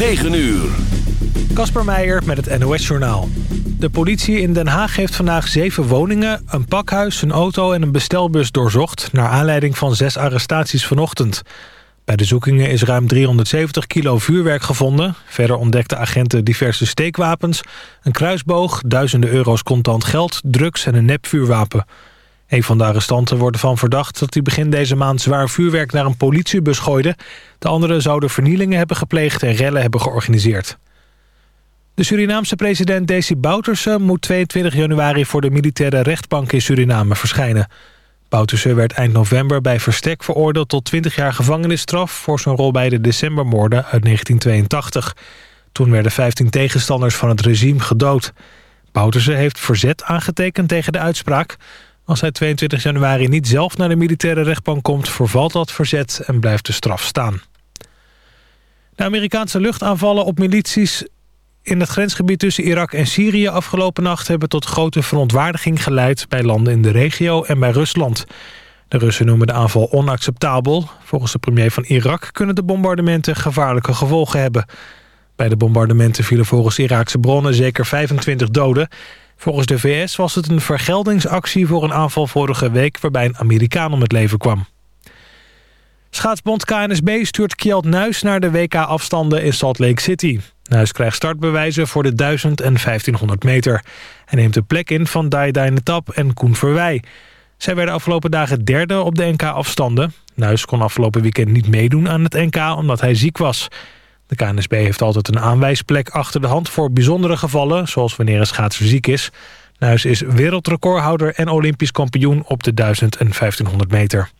9 uur. Kasper Meijer met het NOS-journaal. De politie in Den Haag heeft vandaag zeven woningen, een pakhuis, een auto en een bestelbus doorzocht... naar aanleiding van zes arrestaties vanochtend. Bij de zoekingen is ruim 370 kilo vuurwerk gevonden. Verder ontdekten agenten diverse steekwapens, een kruisboog... duizenden euro's contant geld, drugs en een nepvuurwapen. Een van de arrestanten wordt ervan verdacht dat hij begin deze maand zwaar vuurwerk naar een politiebus gooide. De anderen zouden vernielingen hebben gepleegd en rellen hebben georganiseerd. De Surinaamse president Desi Bouterse moet 22 januari voor de militaire rechtbank in Suriname verschijnen. Bouterse werd eind november bij verstek veroordeeld tot 20 jaar gevangenisstraf voor zijn rol bij de decembermoorden uit 1982. Toen werden 15 tegenstanders van het regime gedood. Bouterse heeft verzet aangetekend tegen de uitspraak. Als hij 22 januari niet zelf naar de militaire rechtbank komt... vervalt dat verzet en blijft de straf staan. De Amerikaanse luchtaanvallen op milities in het grensgebied tussen Irak en Syrië afgelopen nacht... hebben tot grote verontwaardiging geleid bij landen in de regio en bij Rusland. De Russen noemen de aanval onacceptabel. Volgens de premier van Irak kunnen de bombardementen gevaarlijke gevolgen hebben. Bij de bombardementen vielen volgens Iraakse bronnen zeker 25 doden... Volgens de VS was het een vergeldingsactie voor een aanval vorige week... waarbij een Amerikaan om het leven kwam. Schaatsbond KNSB stuurt Kjeld Nuis naar de WK-afstanden in Salt Lake City. Nuis krijgt startbewijzen voor de 1000 en 1500 meter. Hij neemt de plek in van Dai Tap en Koen Verwij. Zij werden afgelopen dagen derde op de NK-afstanden. Nuis kon afgelopen weekend niet meedoen aan het NK omdat hij ziek was... De KNSB heeft altijd een aanwijsplek achter de hand voor bijzondere gevallen... zoals wanneer een schaatser ziek is. Nuis is wereldrecordhouder en olympisch kampioen op de 1000 en 1500 meter.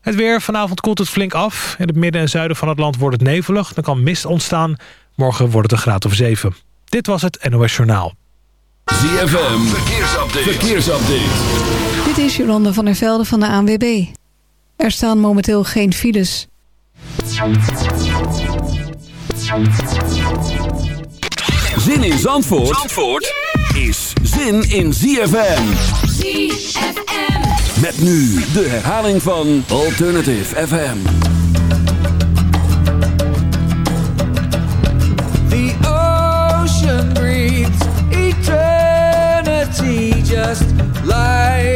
Het weer. Vanavond koelt het flink af. In het midden en zuiden van het land wordt het nevelig. Dan kan mist ontstaan. Morgen wordt het een graad of 7. Dit was het NOS Journaal. ZFM. Verkeersupdate. Verkeersupdate. Dit is Jolanda van der Velde van de ANWB. Er staan momenteel geen files. Zin in Zandvoort, Zandvoort is zin in ZFM. ZFM. Met nu de herhaling van Alternative FM. The ocean breathes eternity just like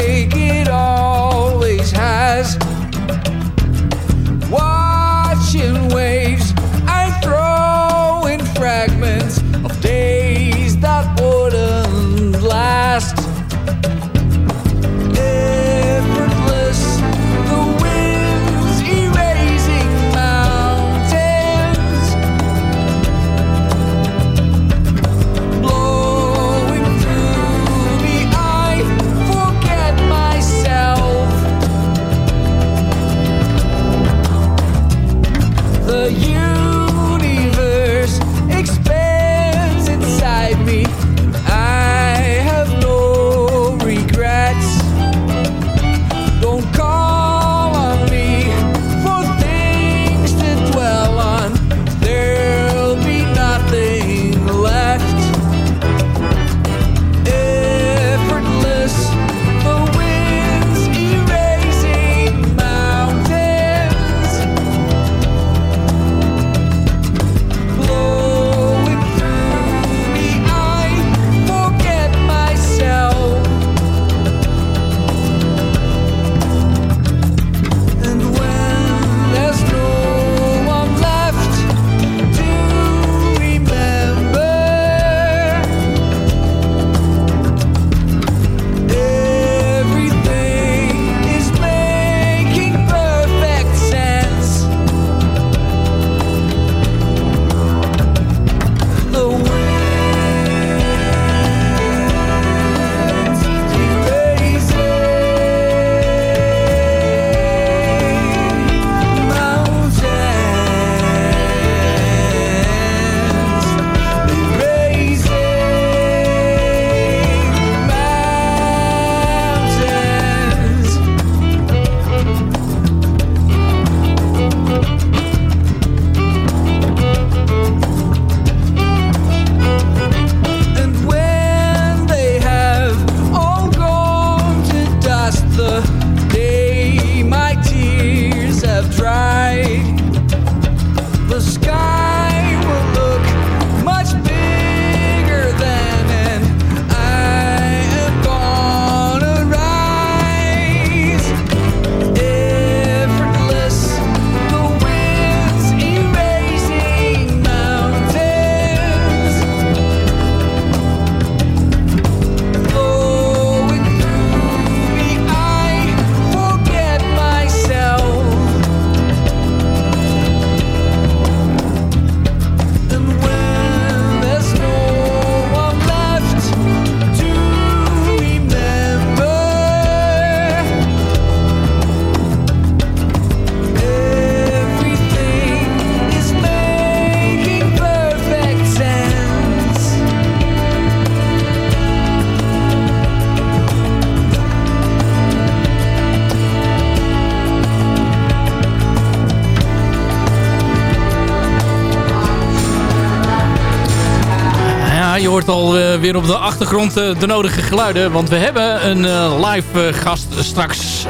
weer op de achtergrond uh, de nodige geluiden. Want we hebben een uh, live gast straks.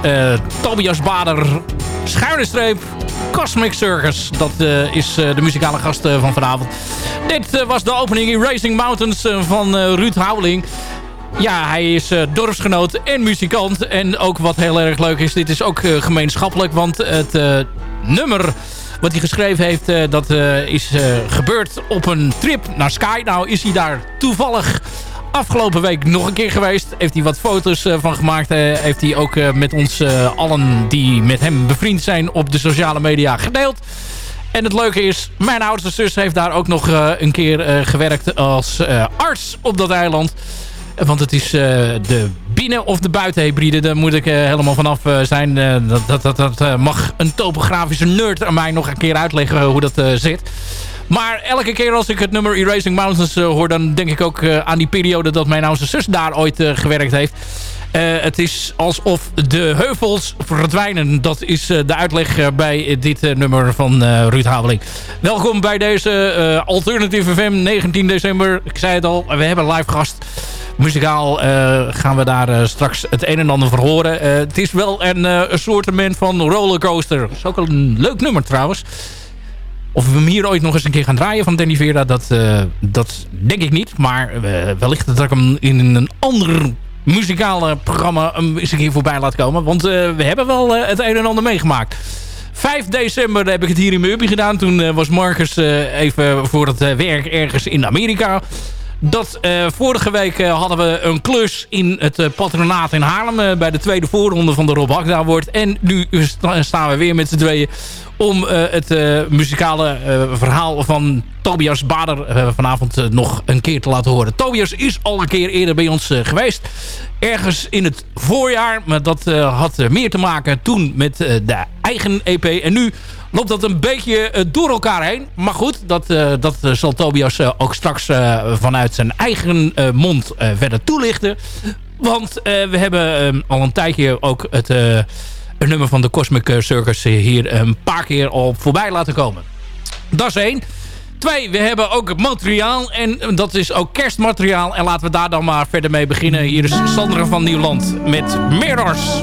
Tobias Bader, schuine streep, Cosmic Circus. Dat is de muzikale gast van vanavond. Dit was de opening in Racing Mountains van Ruud Houweling. Ja, hij is dorpsgenoot en muzikant. En ook wat heel erg leuk is, dit is ook gemeenschappelijk. Want het nummer wat hij geschreven heeft, uh, dat uh, is uh, gebeurd op een trip naar Sky. Nou is hij daar toevallig afgelopen week nog een keer geweest. Heeft hij wat foto's van gemaakt. heeft hij ook met ons allen die met hem bevriend zijn op de sociale media gedeeld. En het leuke is, mijn oudste zus heeft daar ook nog een keer gewerkt als arts op dat eiland. Want het is uh, de binnen- of de buitenhybride. Daar moet ik uh, helemaal vanaf uh, zijn. dat dat, dat, dat mag een topografische nerd aan mij nog een keer uitleggen hoe dat zit. Maar elke keer als ik het nummer Erasing Mountains hoor... dan denk ik ook aan die periode dat mijn oudste zus daar ooit gewerkt heeft. het is alsof de heuvels verdwijnen. Dat is de uitleg bij dit nummer van Ruud Haveling. Welkom bij deze Alternative FM 19 december. Ik zei het al, we hebben live gast muzikaal uh, gaan we daar uh, straks het een en ander voor horen. Uh, het is wel een, soortement van rollercoaster. Dat is ook een leuk nummer trouwens. Of we hem hier ooit nog eens een keer gaan draaien van Danny Vera, dat, dat denk ik niet. Maar wellicht dat ik hem in een ander muzikale programma eens een keer voorbij laat komen. Want we hebben wel het een en ander meegemaakt. 5 december heb ik het hier in mijn gedaan. Toen was Marcus even voor het werk ergens in Amerika. Dat uh, vorige week uh, hadden we een klus in het uh, patronaat in Haarlem... bij de tweede voorronde van de Rob Agda wordt. En nu staan we weer met z'n tweeën om het muzikale verhaal van Tobias Bader vanavond nog een keer te laten horen. Tobias is al een keer eerder bij ons geweest. Ergens in het voorjaar, maar dat had meer te maken toen met de eigen EP. En nu loopt dat een beetje uh, door elkaar heen. Maar goed, dat, uh, dat uh, zal Tobias ook straks vanuit zijn eigen mond verder toelichten. Want we hebben al een tijdje ook het nummer van de Cosmic Circus hier een paar keer al voorbij laten komen. Dat is één. Twee, we hebben ook materiaal en dat is ook kerstmateriaal. En laten we daar dan maar verder mee beginnen. Hier is Sandra van Nieuwland met Mirrors.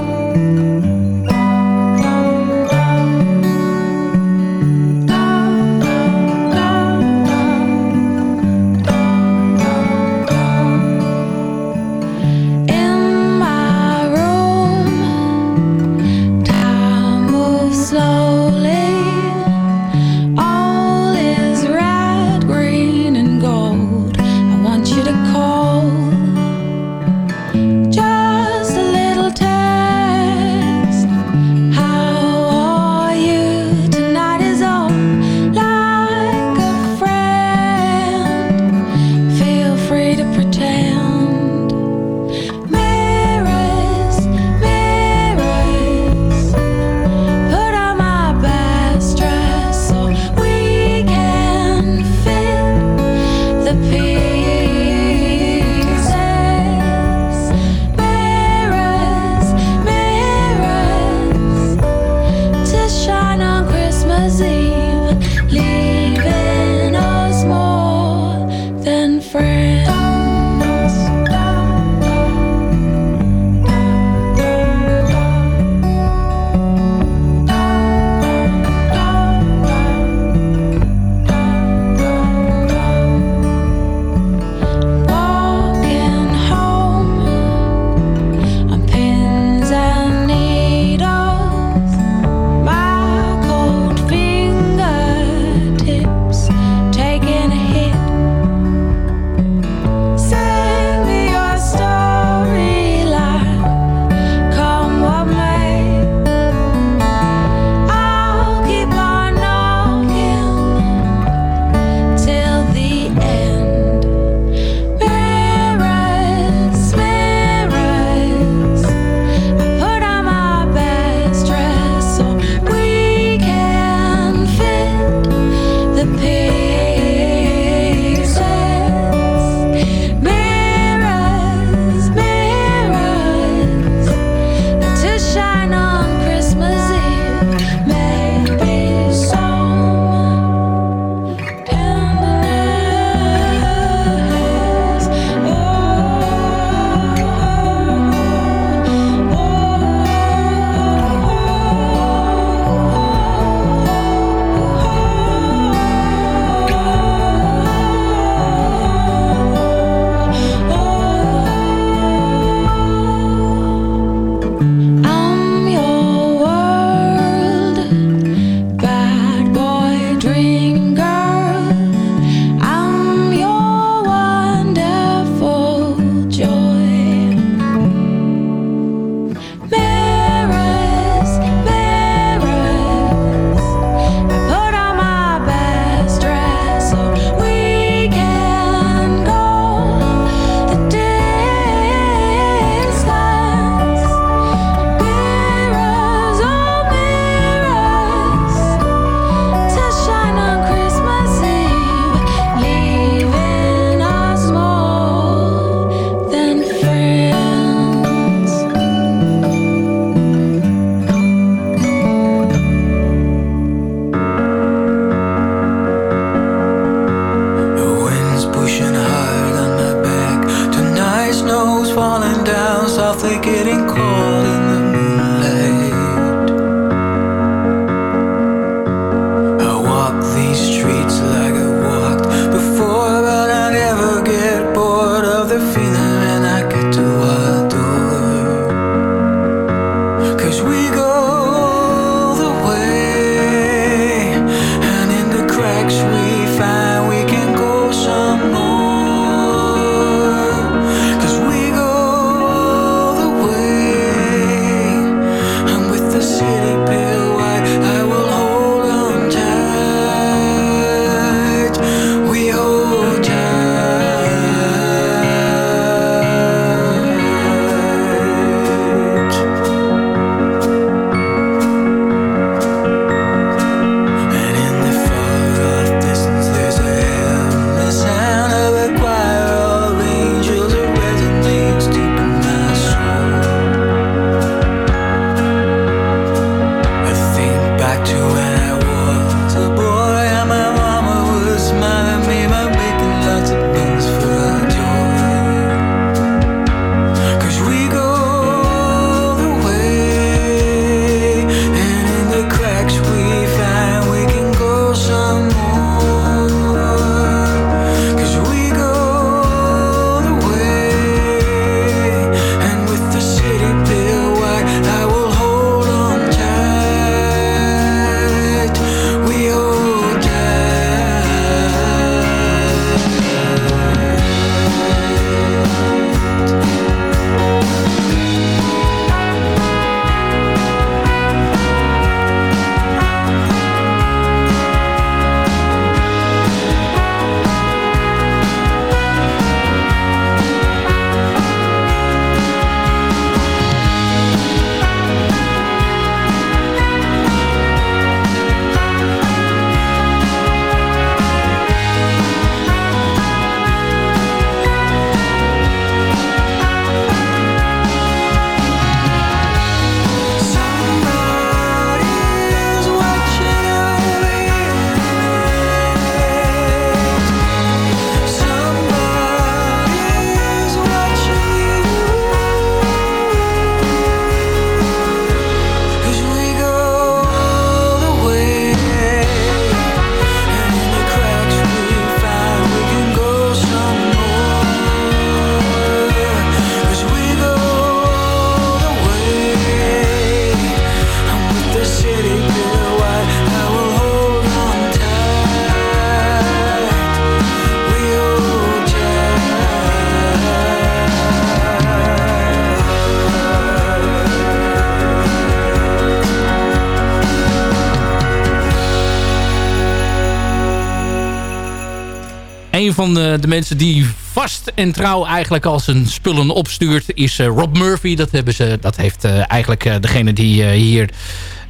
Een van de, de mensen die vast en trouw eigenlijk als zijn spullen opstuurt... is eh, Rob Murphy. Dat, hebben ze, dat heeft eh, eigenlijk eh, degene die hier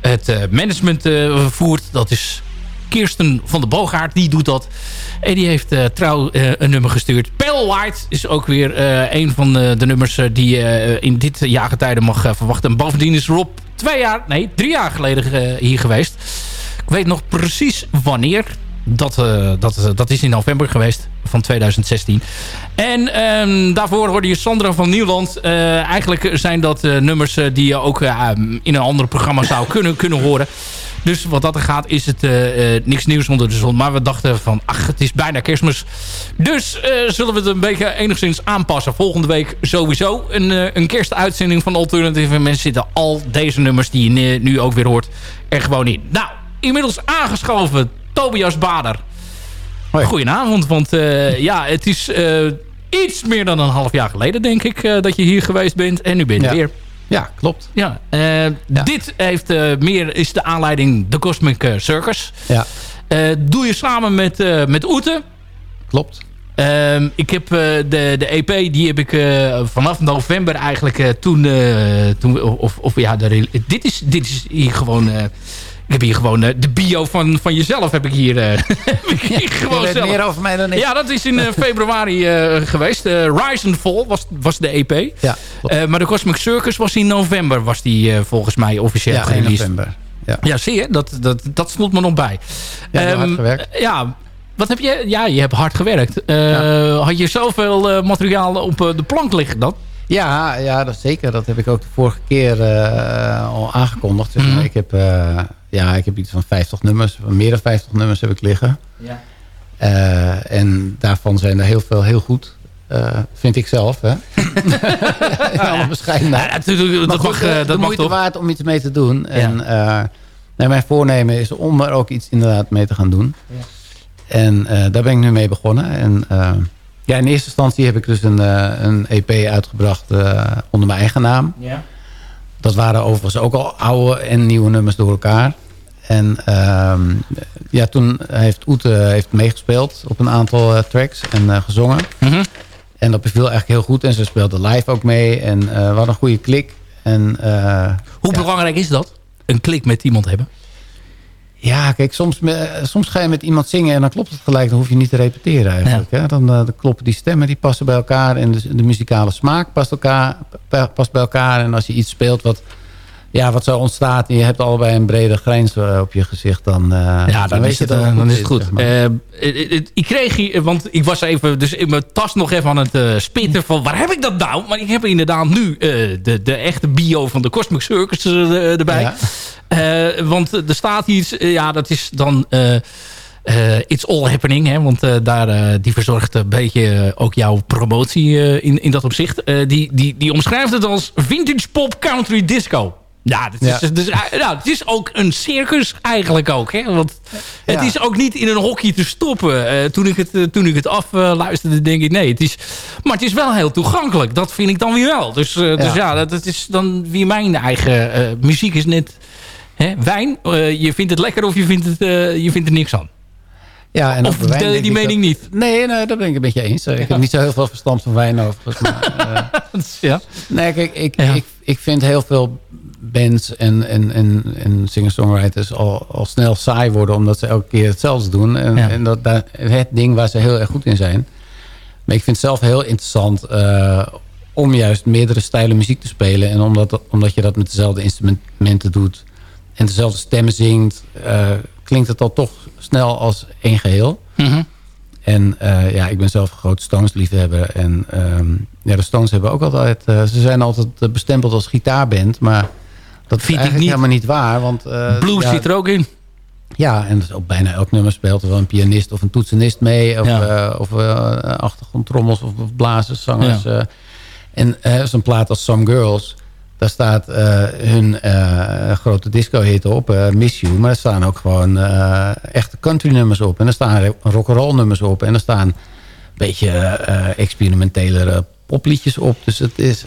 het management voert. Dat is Kirsten van de Boogaard. Die doet dat. En die heeft trouw een nummer gestuurd. Pale White is ook weer een van de, nummers die je in dit jaargetijde mag verwachten. En bovendien is Rob twee jaar, nee, drie jaar geleden hier geweest. Ik weet nog precies wanneer. Dat, eh, dat, eh, dat is in november geweest van 2016. En ehm, daarvoor hoorde je Sandra van Nieuwland. Eh, eigenlijk zijn dat nummers die je ook eh, in een ander programma zou kunnen, kunnen horen. Dus wat dat er gaat is het eh, niks nieuws onder de zon. Maar we dachten van, ach, het is bijna kerstmis. Dus zullen we het een beetje enigszins aanpassen. Volgende week sowieso een, een kerstuitzending van Alternative. En mensen zitten al deze nummers die je nu ook weer hoort er gewoon in. Nou, inmiddels aangeschoven Tobias Bader. Hoi. Goedenavond, want eh, ja, het is eh, iets meer dan een half jaar geleden, denk ik, eh, dat je hier geweest bent. En nu ben je Ja. weer. Ja, klopt. Ja, Dit heeft meer, is de aanleiding de Cosmic Circus. Ja, doe je samen met, met Oete. klopt. Ehm, ik heb de, de EP, die heb ik vanaf november eigenlijk toen... toen of, of ja, de, dit, is, dit is hier gewoon... ik heb hier gewoon eh, de bio van, van jezelf heb ik hier, eh, heb ik hier gewoon zelf. meer over mij dan ik. Ja, dat is in eh, februari geweest. Rise and Fall was, was de EP. Ja, maar de Cosmic Circus was in november, was die volgens mij officieel ja 1 gereleased. november. Ja. Ja, zie je? Dat, dat, dat stond me nog bij. Ja, hard Ehm, gewerkt. ja, wat heb je? Ja, je hebt hard gewerkt. Ja. Had je zoveel eh, materiaal op de plank liggen dan? Ja, ja dat zeker. Dat heb ik ook de vorige keer al aangekondigd. Mhm. ik, heb, ja, ik heb iets van 50 nummers. Meer dan 50 nummers heb ik liggen. Ja. Eh, en daarvan zijn er heel veel heel goed. eh, vind ik zelf. Hè? In alle bescheidenheid. Ja, dat mag, de- eh, de dat mag moeite waard om iets mee te doen. En mijn voornemen is om er ook iets inderdaad mee te gaan doen. En eh, daar ben ik nu mee begonnen. En ja, in eerste instantie heb ik dus een, een EP uitgebracht onder mijn eigen naam. Ja. Dat waren overigens ook al oude en nieuwe nummers door elkaar. En ehm, ja, toen heeft Oete heeft meegespeeld op een aantal eh, tracks en eh, gezongen. Mhm. En dat beviel eigenlijk heel goed. En ze speelde live ook mee. En eh, we hadden een goede klik. En eh, Hoe belangrijk is dat? Een klik met iemand hebben? Ja, kijk, soms, soms ga je met iemand zingen en dan klopt het gelijk. Dan hoef je niet te repeteren eigenlijk. Hè? Dan, eh, dan kloppen die stemmen, die passen bij elkaar. En de, de muzikale smaak past, elkaar, pa- past bij elkaar. En als je iets speelt wat, ja, wat zo ontstaat... en je hebt allebei een brede grijns eh, op je gezicht... dan, eh, Ja, dan, weet is je eh, het dan is het goed. zeg maar. Eh, ik kreeg hier, want ik was even dus in mijn tas nog even aan het eh, spitten van waar heb ik dat nou? Maar ik heb inderdaad nu eh, de, de echte bio van de Cosmic Circus eh, erbij. Ja. Eh, want er staat iets, eh, ja, dat is dan eh, eh, It's All Happening. Hè, want eh, daar, eh, die verzorgt een beetje eh, ook jouw promotie eh, in, in dat opzicht. Eh, die, die, die omschrijft het als vintage pop country disco. Ja, is, Ja. Dus, nou, het is ook een circus eigenlijk ook. Hè? Want het Ja. is ook niet in een hokje te stoppen. Eh, toen, ik het, eh, toen ik het afluisterde, denk ik nee. Het is, maar het is wel heel toegankelijk. Dat vind ik dan weer wel. Dus, eh, dus Ja. ja, dat, dat is dan weer mijn eigen muziek is net hè, wijn. Je vindt het lekker of je vindt, het, je vindt er niks aan. Ja, en Of wijn deel je die mening dat- niet? Nee, nee, dat ben ik een beetje eens. Ik heb niet zo heel veel verstand van wijn overigens. Maar, ja. nee, kijk, ik, Ja. ik, ik vind heel veel bands en, en, en, en singer-songwriters al, al snel saai worden... omdat ze elke keer hetzelfde doen. En, Ja. en dat, daar, het ding waar ze heel erg goed in zijn. Maar ik vind het zelf heel interessant... eh, om juist meerdere stijlen muziek te spelen. En omdat, omdat je dat met dezelfde instrumenten doet... en dezelfde stemmen zingt... eh, klinkt het al toch snel als één geheel. Mhm. En eh, ja, ik ben zelf een groot Stones-liefhebber. En ehm, ja, de Stones hebben ook altijd... ze zijn altijd bestempeld als gitaarband. Maar dat Vind ik niet. helemaal niet waar. Want, eh, Blues ja, zit er ook in. Ja, en op bijna elk nummer speelt er wel een pianist of een toetsenist mee. Of, Ja. eh, of eh, achtergrondtrommels of, of blazers, zangers. en zo'n plaat als Some Girls... Daar staat hun grote disco-hit op, Miss You. Maar er staan ook gewoon echte country nummers op. En er staan rock'n'roll nummers op. En er staan een beetje experimentelere popliedjes op. Dus het is...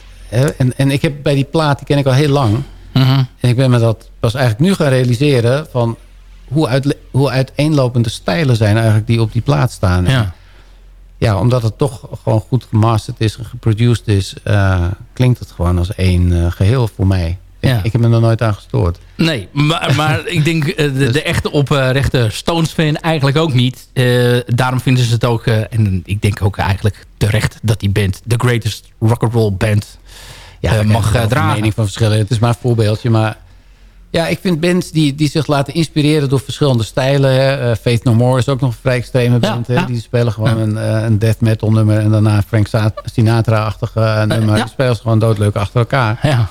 en, en ik heb bij die plaat, die ken ik al heel lang... Mhm. En ik ben me dat pas eigenlijk nu gaan realiseren... van hoe, uit, hoe uiteenlopende stijlen zijn eigenlijk die op die plaat staan. Ja. Ja, omdat het toch gewoon goed gemasterd is en geproduced is... eh, klinkt het gewoon als één eh, geheel voor mij. Ja. Ik, ik heb me er nooit aan gestoord. Nee, maar, maar ik denk eh, de, de echte oprechte Stones-fan eigenlijk ook niet. Daarom vinden ze het ook, en ik denk ook eigenlijk terecht... dat die band, de greatest rock'n'roll band, Ja, eh, mag eh, dragen. mening van verschillen. Het is maar een voorbeeldje, maar... Ja, ik vind bands die, die zich laten inspireren door verschillende stijlen. Eh, Faith No More is ook nog een vrij extreme band. ja. Die spelen gewoon een, een death metal nummer... en daarna Frank Sinatra-achtige nummer. Die spelen ze gewoon doodleuk achter elkaar. Ja.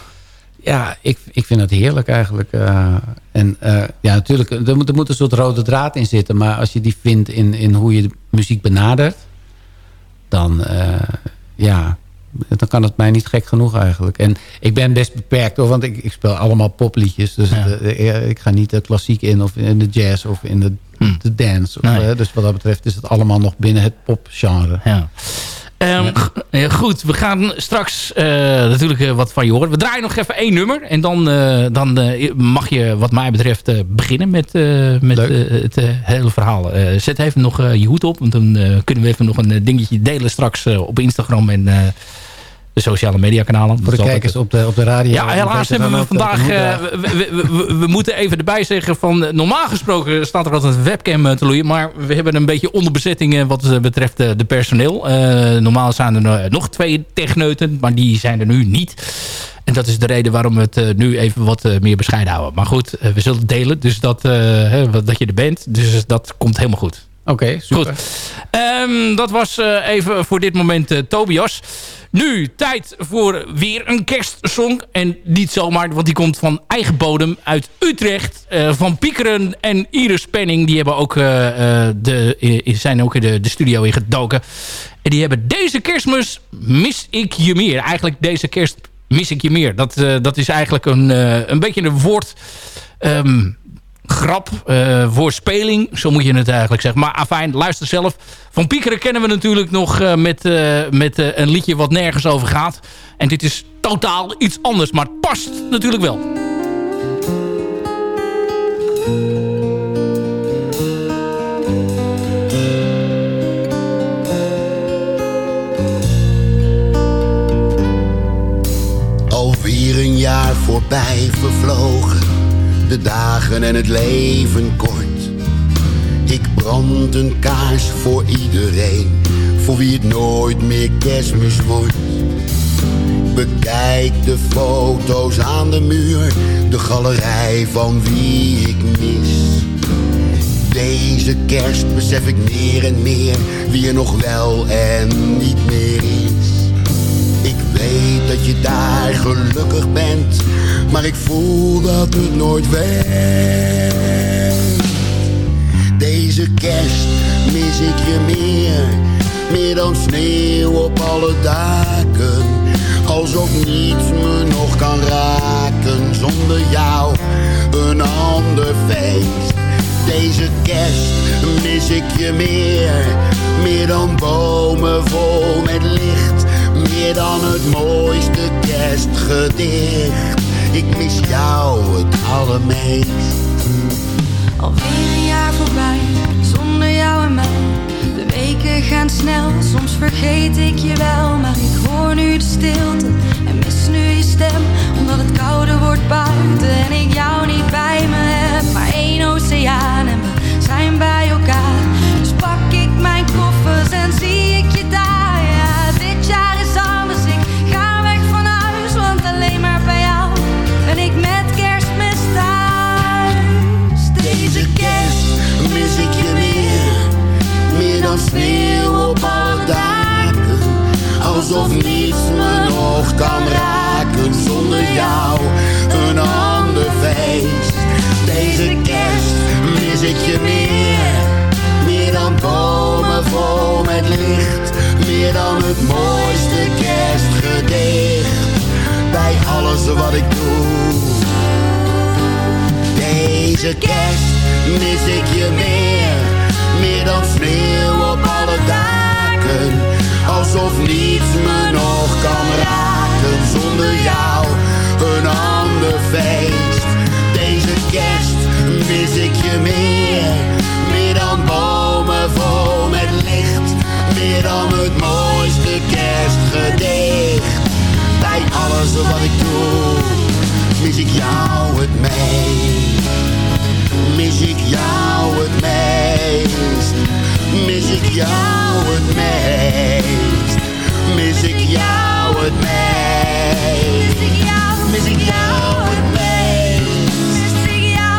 Ja, ik, ik vind het heerlijk eigenlijk. en ja, natuurlijk, er moet, er moet een soort rode draad in zitten. Maar als je die vindt in, in hoe je de muziek benadert... dan, ja, dan kan het mij niet gek genoeg eigenlijk. En ik ben best beperkt hoor, want ik, ik speel allemaal popliedjes. Dus Ja. eh, ik ga niet de klassiek in of in de jazz of in de, de dance. Of, Hm. Nee. eh, dus wat dat betreft is het allemaal nog binnen het popgenre. Ja. Ehm, ja, goed, we gaan straks eh, natuurlijk eh, wat van je horen. We draaien nog even één nummer. En dan, eh, dan eh, mag je wat mij betreft eh, beginnen met, eh, met eh, het eh, hele verhaal. Eh, zet even nog eh, je hoed op. Want dan eh, kunnen we even nog een eh, dingetje delen straks eh, op Instagram en eh, de sociale media kanalen. Voor de kijkers op de, op de radio. ja, helaas hebben we vandaag... eh, we, we, we- we moeten even erbij zeggen van... eh, normaal gesproken staat er altijd een webcam eh, te loeien. Maar we hebben een beetje onderbezetting wat betreft de personeel. Normaal zijn er nog twee techneuten. Maar die zijn er nu niet. En dat is de reden waarom we het nu even wat meer bescheiden houden. Maar goed, we zullen het delen. Dus dat, hè, dat je er bent. Dus dat komt helemaal goed. Oké, super. Goed. Ehm, dat was even voor dit moment Tobias. Nu, tijd voor weer een kerstsong. En niet zomaar, want die komt van eigen bodem uit Utrecht. eh, van Piekeren en Iris Penning. Die hebben ook, eh, eh, de, zijn ook in de, de studio ingedoken. En die hebben deze kerstmis mis ik je meer. Eigenlijk deze kerst mis ik je meer. Dat, dat is eigenlijk een, een beetje een woord... ehm, grap, woordspeling. Zo moet je het eigenlijk zeggen. Maar afijn, luister zelf. Van Piekeren kennen we natuurlijk nog eh, met, eh, met een liedje wat nergens over gaat. En dit is totaal iets anders. Maar het past natuurlijk wel. Alweer een jaar voorbij vervlogen, de dagen en het leven kort. Ik brand een kaars voor iedereen, voor wie het nooit meer kerstmis wordt. Bekijk de foto's aan de muur, de galerij van wie ik mis. Deze kerst besef ik meer en meer wie er nog wel en niet meer is. Weet dat je daar gelukkig bent, maar ik voel dat het nooit werkt. Deze kerst mis ik je meer, meer dan sneeuw op alle daken. Alsof niets me nog kan raken zonder jou, een ander feest. Deze kerst mis ik je meer, meer dan bomen vol met licht, meer dan het mooiste kerstgedicht. Ik mis jou het allermeest. Alweer een jaar voorbij, zonder jou en mij. De weken gaan snel, soms vergeet ik je wel. Maar ik hoor nu de stilte en mis nu je stem. Omdat het jou, een ander feest. Deze kerst mis ik je meer, meer dan bomen vol met licht. Meer dan het mooiste kerstgedicht, bij alles wat ik doe. Deze kerst mis ik je meer, meer dan sneeuw op alle daken. Alsof niets me nog kan raken zonder jou, Deze kerst mis ik je meer, meer dan bomen vol met licht. Meer dan het mooiste kerstgedicht, bij alles wat ik doe mis ik jou het meest. Mis ik jou het meest. Mis ik jou het meest. Mis ik jou het meest. Mis ik jou het meest.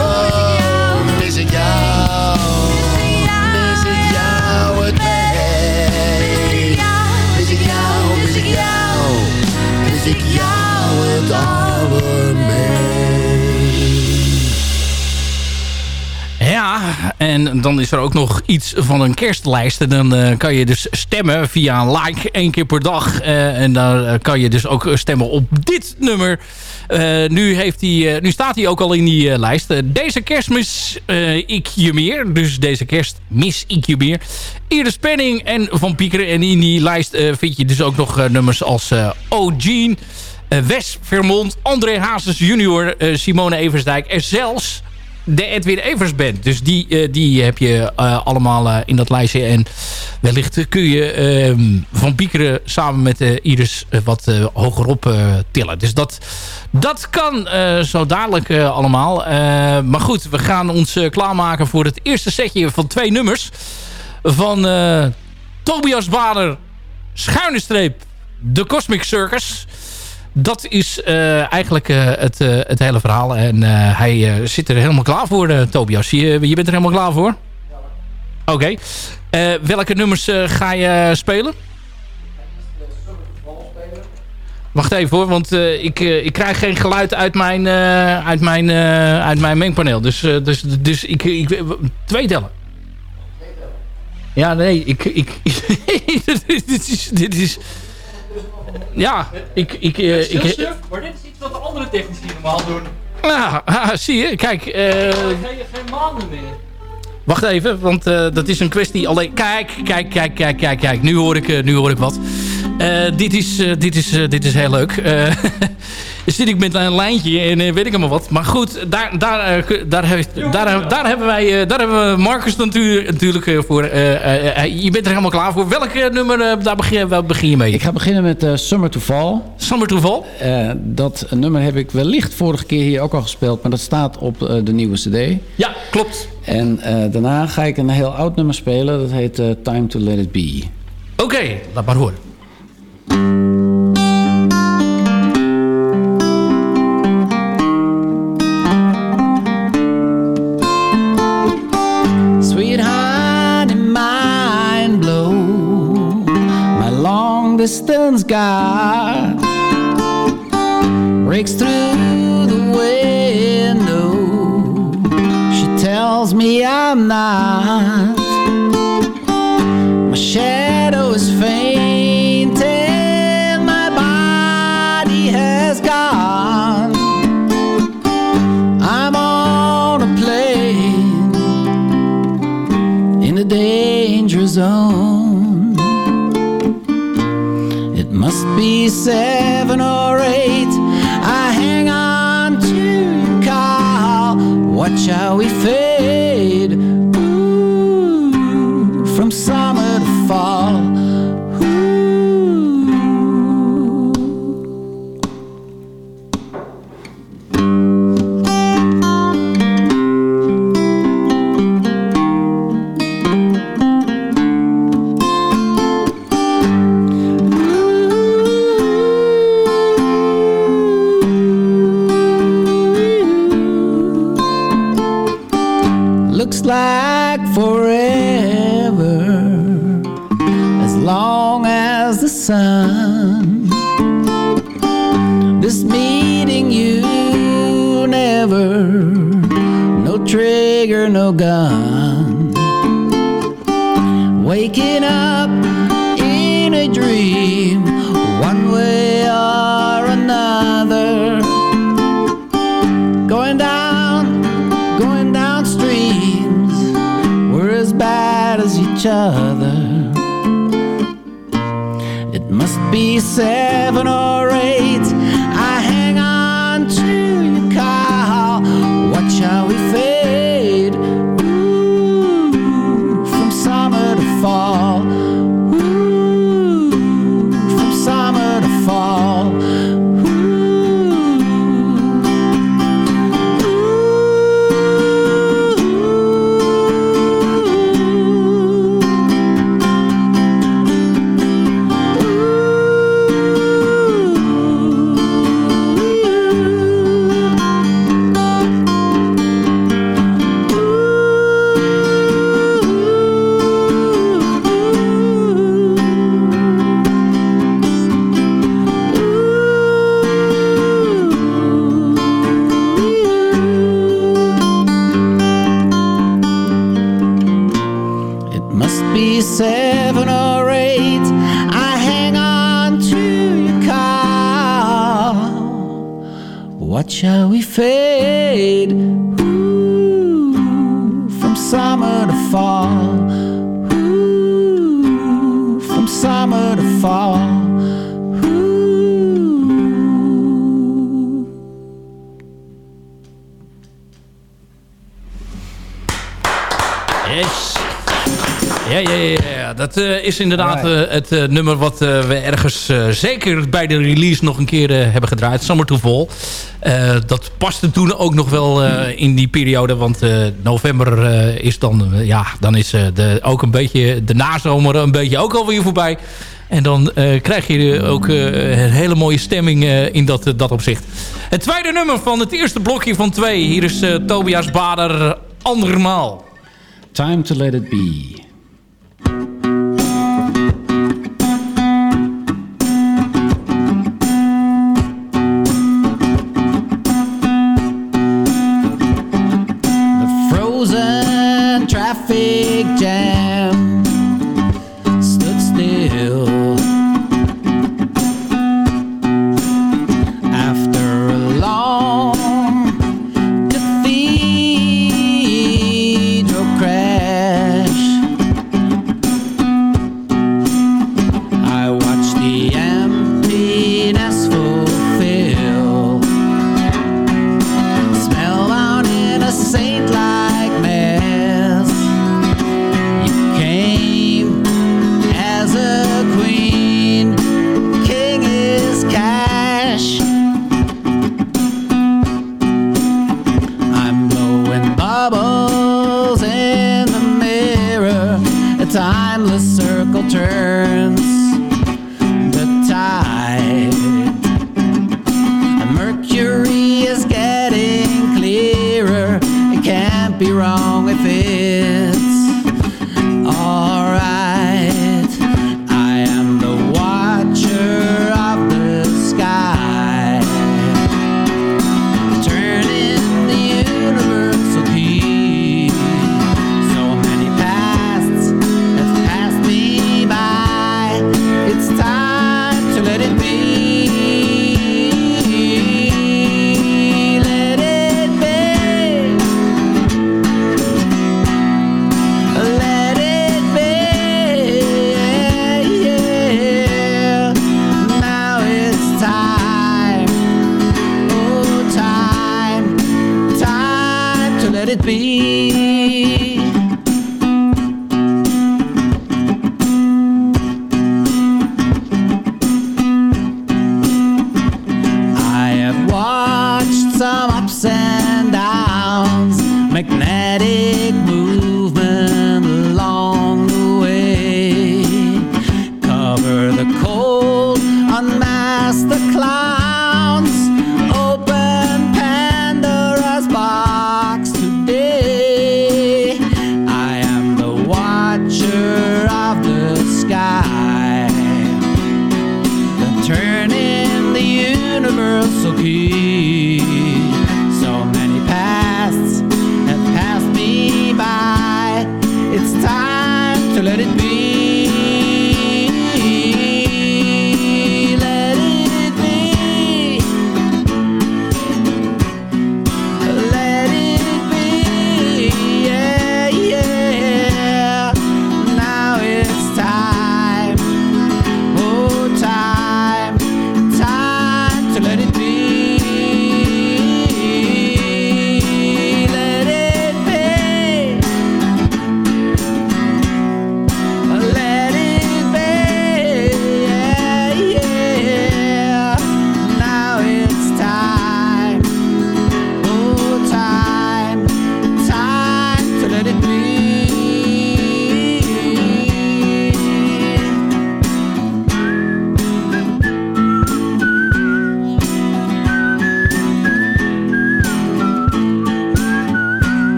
Oh, mis ik jou. Mis ik jou het meest. Mis ik jou, mis ik jou. Mis ik jou het allermeest. Dan is er ook nog iets van een kerstlijst. En dan eh, kan je dus stemmen via een like één keer per dag. Eh, en dan eh, kan je dus ook stemmen op dit nummer. Nu, heeft hij, nu staat hij ook al in die lijst. Deze kerst mis eh, ik je meer. Dus deze kerst mis ik je meer. Iris Penning en Van Piekeren. En in die lijst vind je dus ook nog nummers als O'Gene... eh, Wes Vermont, André Hazes junior, Simone Eversdijk... en zelfs de Edwin Evers Band. Dus die, eh, die heb je eh, allemaal eh, in dat lijstje. En wellicht kun je ehm, Van Piekeren samen met Iris wat hogerop tillen. Dus dat, dat kan zo dadelijk allemaal. Maar goed, we gaan ons klaarmaken voor het eerste setje van twee nummers. Van Tobias Bader, schuine streep, The Cosmic Circus... Dat is eh, eigenlijk eh, het, eh, het hele verhaal. En hij zit er helemaal klaar voor, Tobias. Je, je bent er helemaal klaar voor? Oké. Eh, welke nummers ga je spelen? Wacht even hoor, want ik, ik krijg geen geluid uit mijn, uit mijn, uit mijn mengpaneel. Dus, dus, dus ik, ik... Twee tellen. Ja, nee, ik... ik dit, is, dit is... Ja, ik... ik, eh, ik maar dit is iets wat de andere technici normaal doen. ah, zie je, kijk... eh, geen, geen maanden meer. Wacht even, want eh, dat is een kwestie alleen... Kijk, kijk, kijk, kijk, kijk, kijk. Nu hoor ik, nu hoor ik wat. Dit, is, dit, is, dit is heel leuk. Zit ik met een lijntje en eh, weet ik allemaal wat. Maar goed, daar, daar, eh, daar, heeft, daar, daar, hebben wij, eh, daar hebben we Marcus natuurlijk, natuurlijk voor. Eh, eh, eh, je bent er helemaal klaar voor. Welk nummer daar begin, waar begin je mee? Ik ga beginnen met Summer to Fall. Summer to Fall? Eh, dat nummer heb ik wellicht vorige keer hier ook al gespeeld, maar dat staat op eh, de nieuwe cd. Ja, klopt. En eh, daarna ga ik een heel oud nummer spelen, dat heet eh, Time to Let It Be. Oké, laat maar horen. Waking up in a dream, one way or another. Going down, going down streams, we're as bad as each other. It must be seven or is inderdaad eh, het eh, nummer wat eh, we ergens eh, zeker bij de release nog een keer eh, hebben gedraaid. Summer to Fall. Eh, dat paste toen ook nog wel eh, in die periode. Want eh, november eh, is dan, ja, dan is eh, de, ook een beetje de nazomer een beetje ook alweer voorbij. En dan eh, krijg je ook eh, een hele mooie stemming eh, in dat, dat opzicht. Het tweede nummer van het eerste blokje van twee. Hier is eh, Tobias Bader, Andermaal. Time to Let It Be. fe.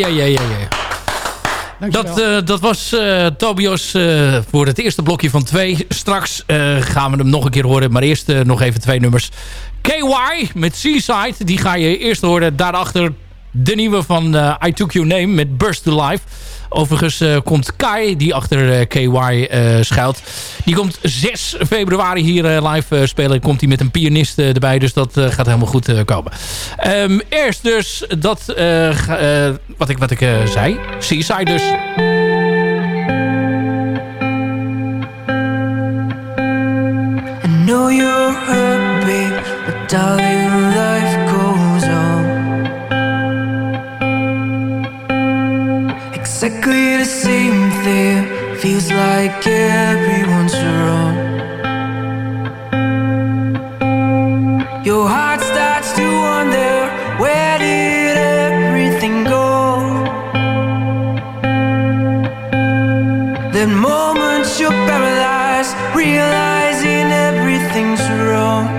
Ja, ja, ja, ja. Dat, eh, dat was eh, Tobias eh, voor het eerste blokje van twee. Straks gaan we hem nog een keer horen. Maar eerst nog even twee nummers. KY met Seaside. Die ga je eerst horen. Daarachter de nieuwe van I Took Your Name met Burst to Life. Overigens eh, komt Kai, die achter eh, KY eh, schuilt. Die komt 6 februari hier live spelen. Komt hij met een pianist erbij. Dus dat gaat helemaal goed komen. Ehm, eerst dus dat wat ik, wat ik zei. Seaside dus. I know you're babe, like everyone's wrong Your heart starts to wonder Where did everything go? Then moments you're paralyzed Realizing everything's wrong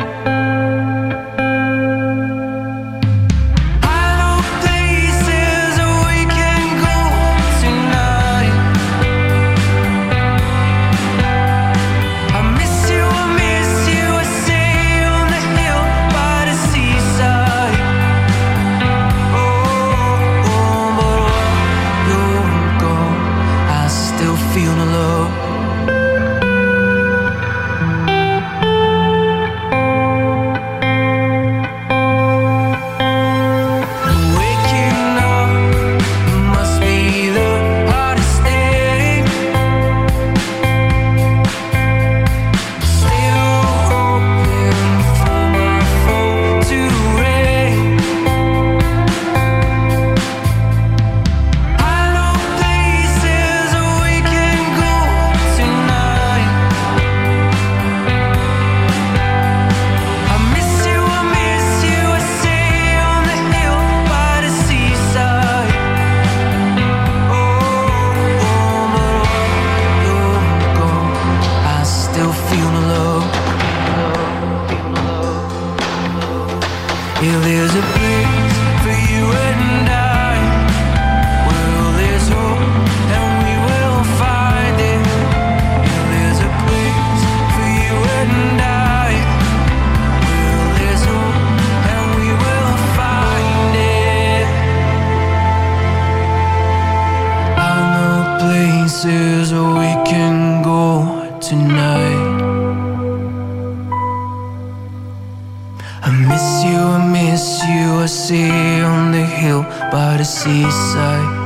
places we can go tonight. I miss you, I miss you, I see you on the hill by the seaside.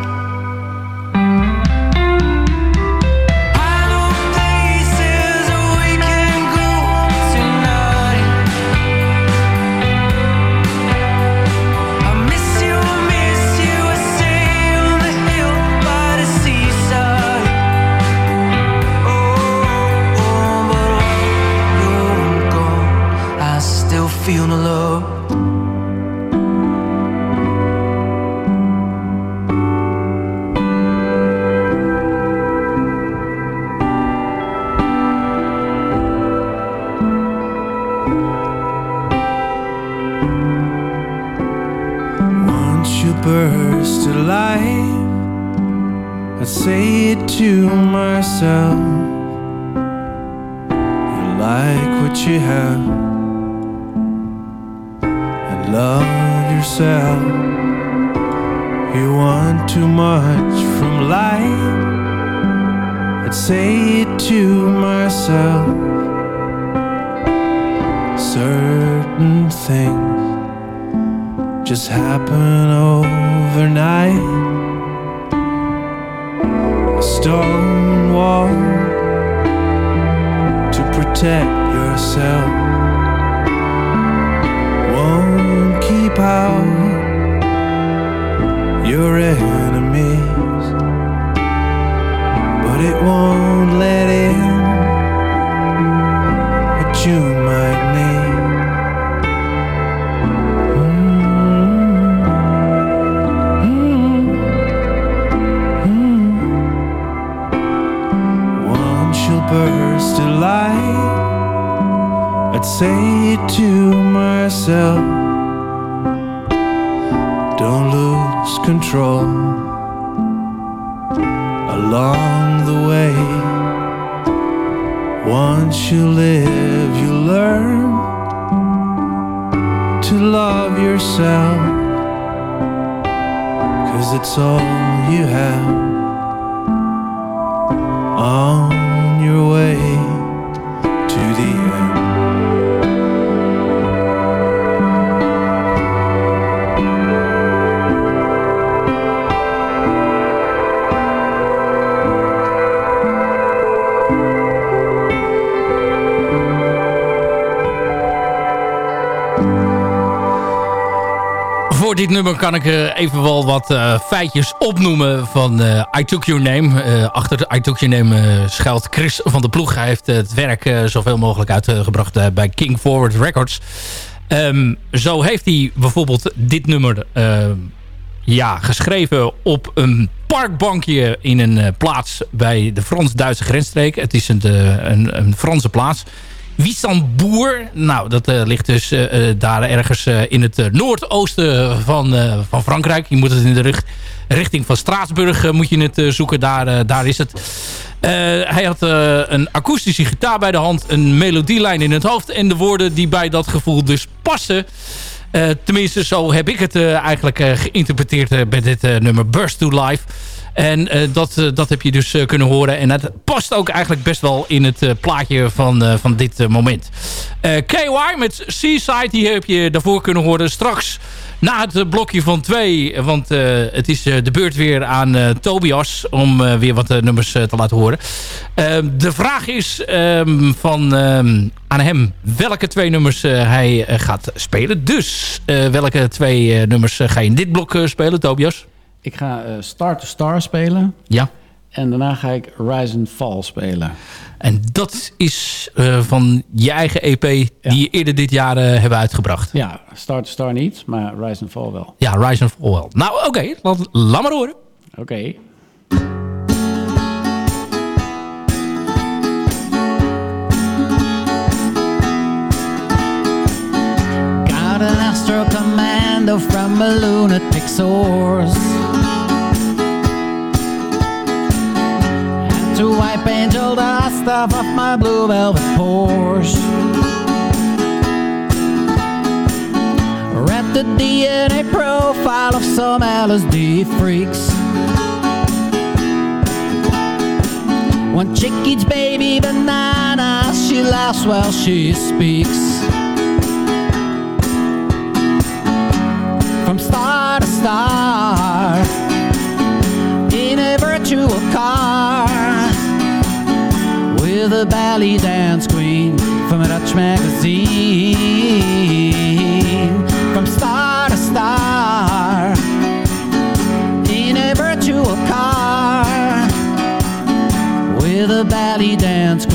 say to myself, don't lose control along the way. Once you live, you learn to love yourself, cause it's all you have. Nummer kan ik eh, even wel wat eh, feitjes opnoemen van eh, I Took Your Name. Eh, achter I Took Your Name schuilt Chris van der Ploeg. Hij heeft het werk zoveel mogelijk uitgebracht bij King Forward Records. Ehm, zo heeft hij bijvoorbeeld dit nummer ja, geschreven op een parkbankje in een plaats bij de Frans-Duitse grensstreek. Het is een, een, een Franse plaats. Wissamboer, nou dat eh, ligt dus eh, eh, daar ergens in het noordoosten van, van Frankrijk. Je moet het in de richt- richting van Straatsburg moet je het zoeken, daar, daar is het. Hij had een akoestische gitaar bij de hand, een melodielijn in het hoofd en de woorden die bij dat gevoel dus passen. Tenminste, zo heb ik het eigenlijk geïnterpreteerd bij dit nummer Burst to Life. En eh, dat, eh, dat heb je dus eh, kunnen horen. En het past ook eigenlijk best wel in het plaatje van, van dit moment. KY met Seaside, die heb je daarvoor kunnen horen. Straks na het blokje van twee. Want het is de beurt weer aan Tobias om weer wat nummers te laten horen. Ehm, de vraag is ehm, van, ehm, aan hem welke twee nummers hij gaat spelen. Dus welke twee nummers ga je in dit blok spelen, Tobias? Ik ga eh, Star to Star spelen. Ja. En daarna ga ik Rise and Fall spelen. En dat is eh, van je eigen EP die je eerder dit jaar eh, hebben uitgebracht. Ja, Star to Star niet, maar Rise and Fall wel. Ja, Rise and Fall wel. Nou, oké. laat, laat maar horen. Oké. Got an astro commando from a lunatic source. To wipe angel dust off of my blue velvet Porsche. Read the DNA profile of some LSD freaks. One chick eats baby bananas, she laughs while she speaks. from star to star in a virtual car with a belly dance queen from a Dutch magazine. From star to star in a virtual car with a belly dance queen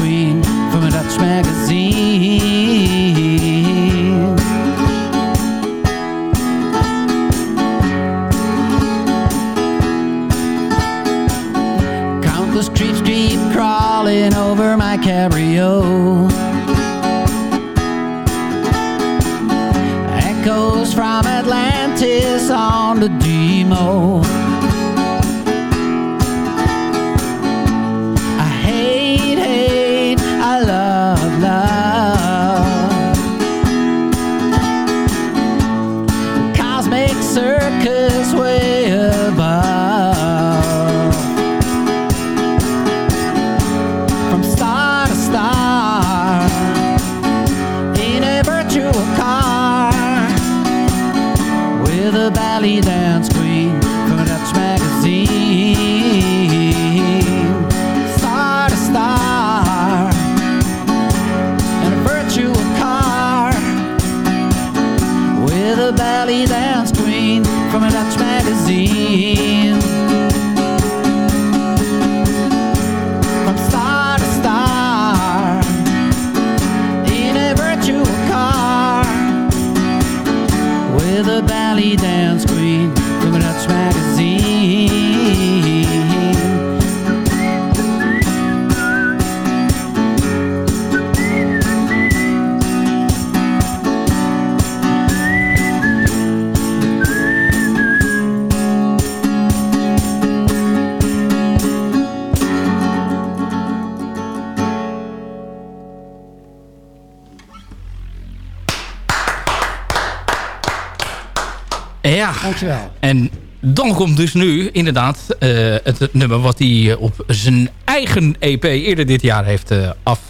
dan komt dus nu inderdaad eh, het, nummer wat hij eh, op zijn eigen EP eerder dit jaar heeft eh, af,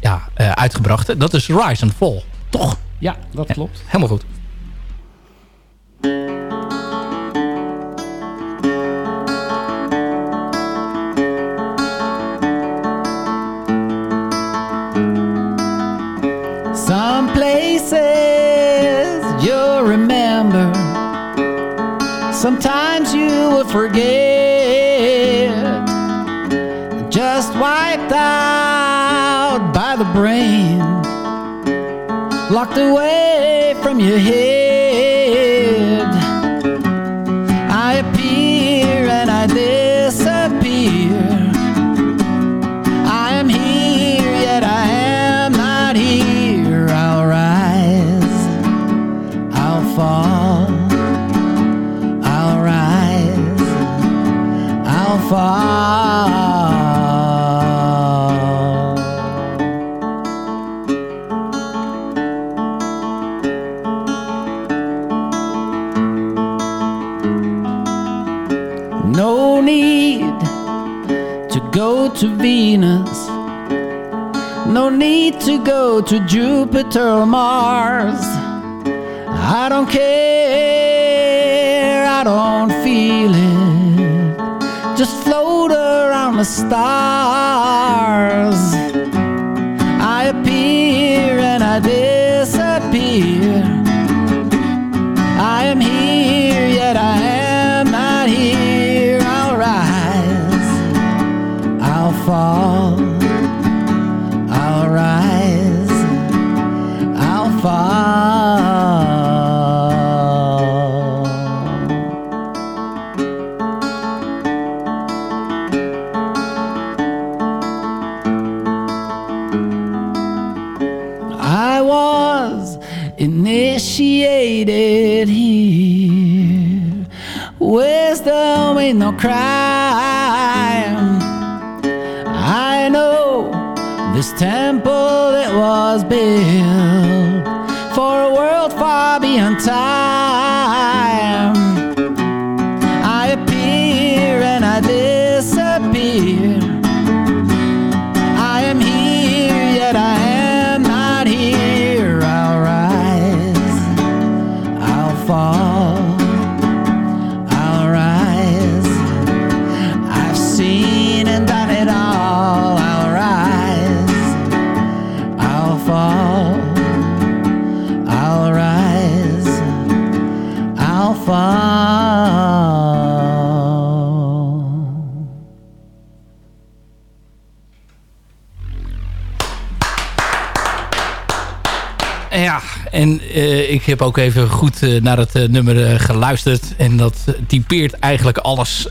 ja, uitgebracht. Dat is Rise and Fall. Toch? Ja, dat klopt. Helemaal goed. Forget. Just wiped out by the brain, locked away from your head. To Venus. No need to go to Jupiter or Mars. I don't care, I don't feel it. Just float around the stars. 发 heb ook even goed eh, naar het eh, nummer eh, geluisterd. En dat typeert eigenlijk alles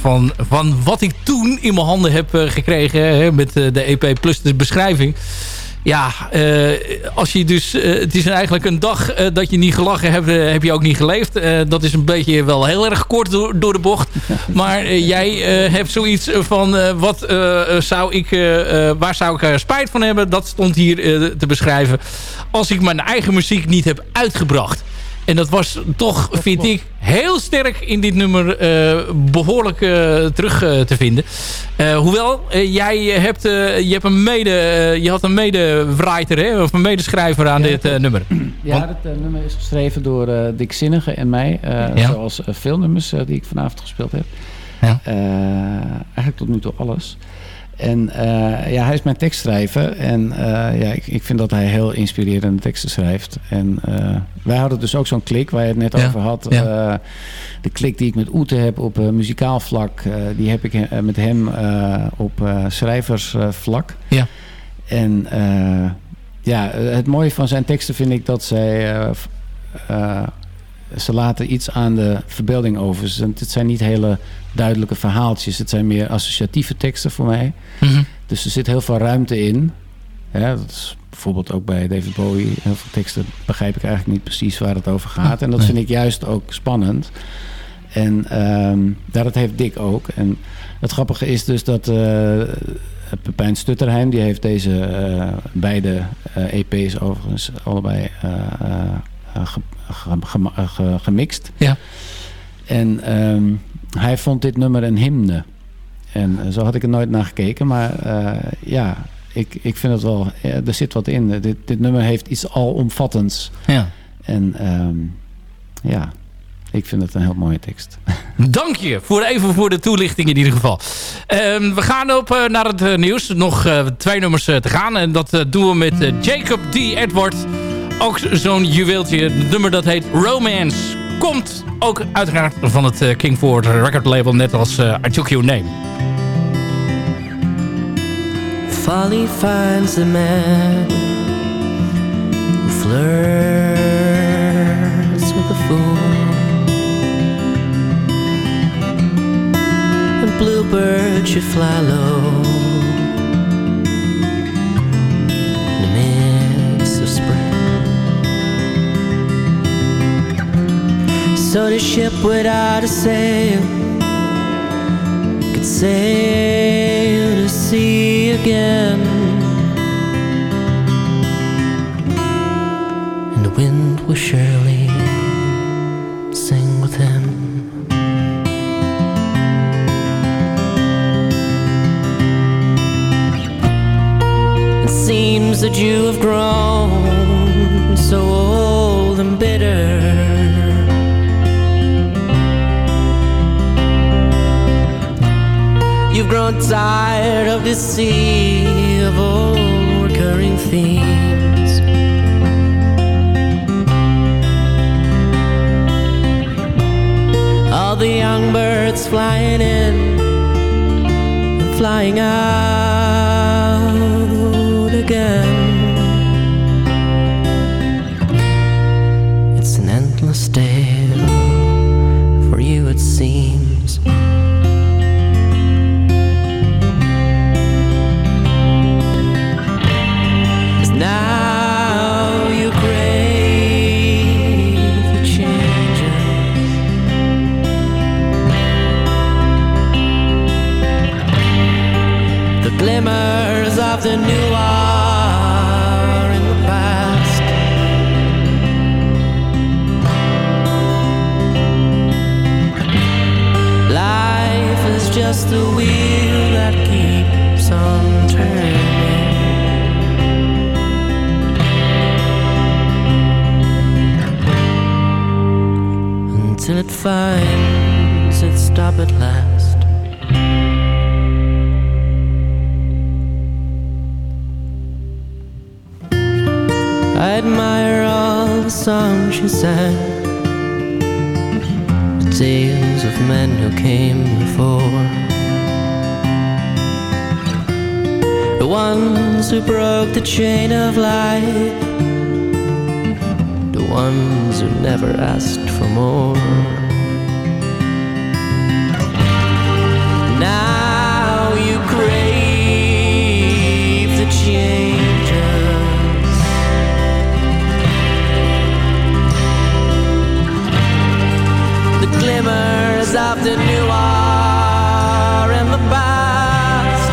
van, van wat ik toen in mijn handen heb gekregen. Hè, met de EP plus de beschrijving. Ja, eh, als je dus, eh, het is eigenlijk een dag eh, dat je niet gelachen hebt, heb je ook niet geleefd. Dat is een beetje wel heel erg kort door, door de bocht. Maar jij hebt zoiets van, wat, zou ik, waar zou ik spijt van hebben? Dat stond hier te beschrijven. Als ik mijn eigen muziek niet heb uitgebracht. En dat was toch, vind ik, heel sterk in dit nummer eh, behoorlijk eh, terug eh, te vinden. Hoewel, jij hebt, je, hebt een mede, je had een medewriter, hè, of een medeschrijver aan Ja, dit nummer. Ja, Want- het nummer is geschreven door Dick Zinnige en mij. Ja. Zoals veel nummers die ik vanavond gespeeld heb. Ja. Eigenlijk tot nu toe alles. En eh, ja, hij is mijn tekstschrijver. En eh, ja, ik, ik vind dat hij heel inspirerende teksten schrijft. En eh, wij hadden dus ook zo'n klik waar je het net Ja, over had. ja. De klik die ik met Oete heb op muzikaal vlak, die heb ik met hem op schrijversvlak. Ja. En ja, het mooie van zijn teksten vind ik dat zij... ze laten iets aan de verbeelding over. Het zijn niet hele duidelijke verhaaltjes. Het zijn meer associatieve teksten voor mij. Mhm. Dus er zit heel veel ruimte in. Ja, dat is bijvoorbeeld ook bij David Bowie. Heel veel teksten begrijp ik eigenlijk niet precies waar het over gaat. En dat vind ik juist ook spannend. En ja, dat heeft Dick ook. En het grappige is dus dat eh, Pepijn Stutterheim... die heeft deze eh, beide eh, EP's overigens allebei eh, ge- ge- ge- ge- gemixt. Ja. En ehm, hij vond dit nummer een hymne. En eh, zo had ik er nooit naar gekeken. Maar eh, ja, ik, ik vind het wel... ja, er zit wat in. Dit, dit nummer heeft iets alomvattends. Ja. En ehm, ja, ik vind het een heel mooie tekst. Dank je voor even voor de toelichting in ieder geval. Ehm, we gaan op naar het nieuws. Nog twee nummers te gaan. En dat doen we met Jacob D. Edward. Ook zo'n juweeltje. Het nummer dat heet Romance. komt ook uiteraard van het uh, King Ford record label, net als uh, I Took Your Name. Folly finds the man who flirts with a fool. And bluebirds should fly low So the ship without a sail could sail to sea again. And the wind will surely sing with him. It seems that you have grown Grown tired of this sea of old recurring themes. All the young birds flying in and flying out is just a wheel of men who came before, the ones who broke the chain of life the ones who never asked for more. The new are in the past.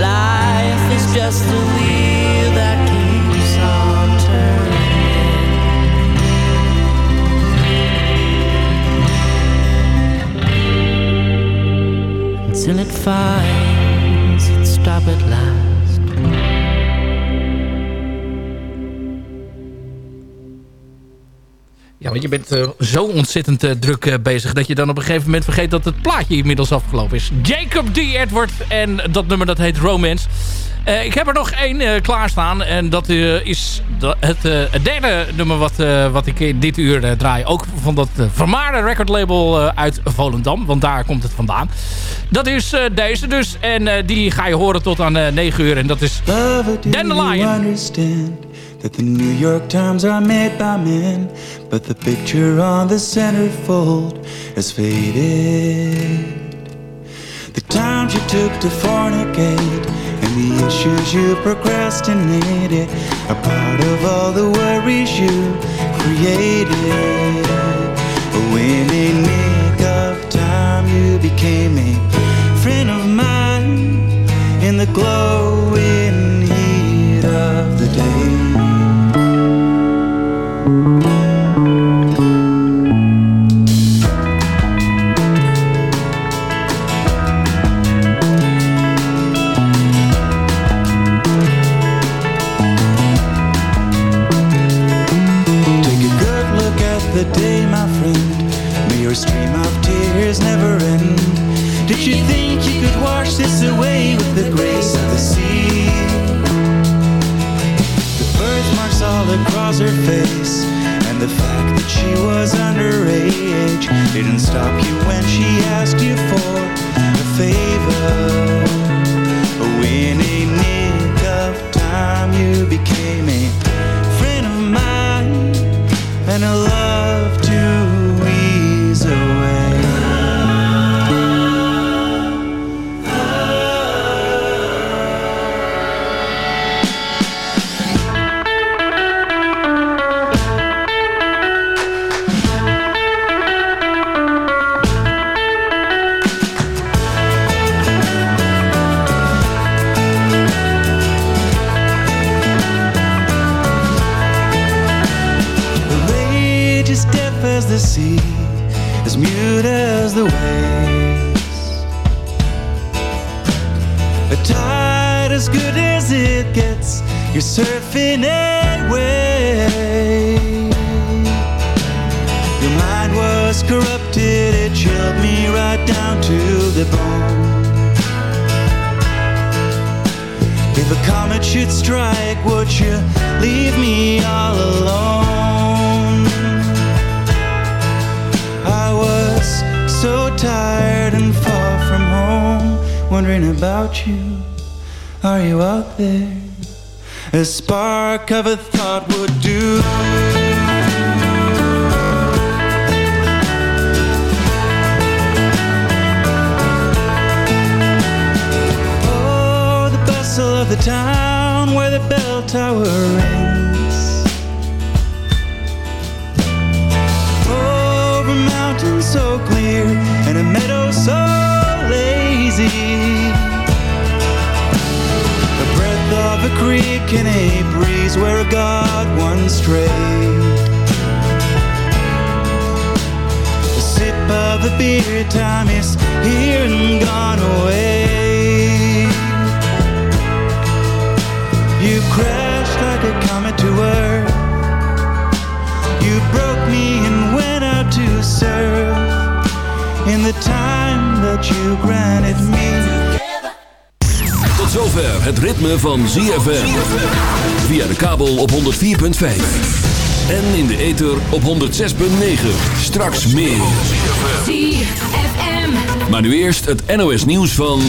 Life is just wheel that keeps on turning until it finds Je bent uh, zo ontzettend uh, druk uh, bezig... dat je dan op een gegeven moment vergeet dat het plaatje inmiddels afgelopen is. Jacob D. Edward en dat nummer dat heet Romance. ik heb er nog één klaarstaan en dat is het, het, derde nummer wat, wat ik dit uur draai. Ook van dat vermaarde recordlabel uit Volendam, want daar komt het vandaan. Dat is deze dus en die ga je horen tot aan 9 uur en dat is Dandelion. That the New York Times are made by men, but the picture on the centerfold has faded. The times you took to fornicate and the issues you procrastinated are part of all the worries you created. But in nick of time, you became a friend of mine in the glowing heat of the day. your stream of tears never end. Did you think you could wash this away with the grace of the sea? The birthmarks all across her face, and the fact that she was underage didn't stop you when she asked you for a favor. In a nick of time, you became a friend of mine and a love. As the sea, as mute as the waves. A tide as good as it gets, you're surfing away. Your mind was corrupted, it chilled me right down to the bone. If a comet should strike, would you leave me all alone? Tired and far from home, wondering about you. Are you out there? A spark of a thought would do. Oh, the bustle of the town where the bell tower rings. So clear and a meadow so lazy. The breath of a creek and a breeze where a god once strayed. The sip of a beer, time is here and gone away. You crashed surf in the time that you granted me. Tot zover het ritme van ZFM. Via de kabel op 104.5. En in de ether op 106.9. Straks meer. ZFM. Maar nu eerst het NOS nieuws van...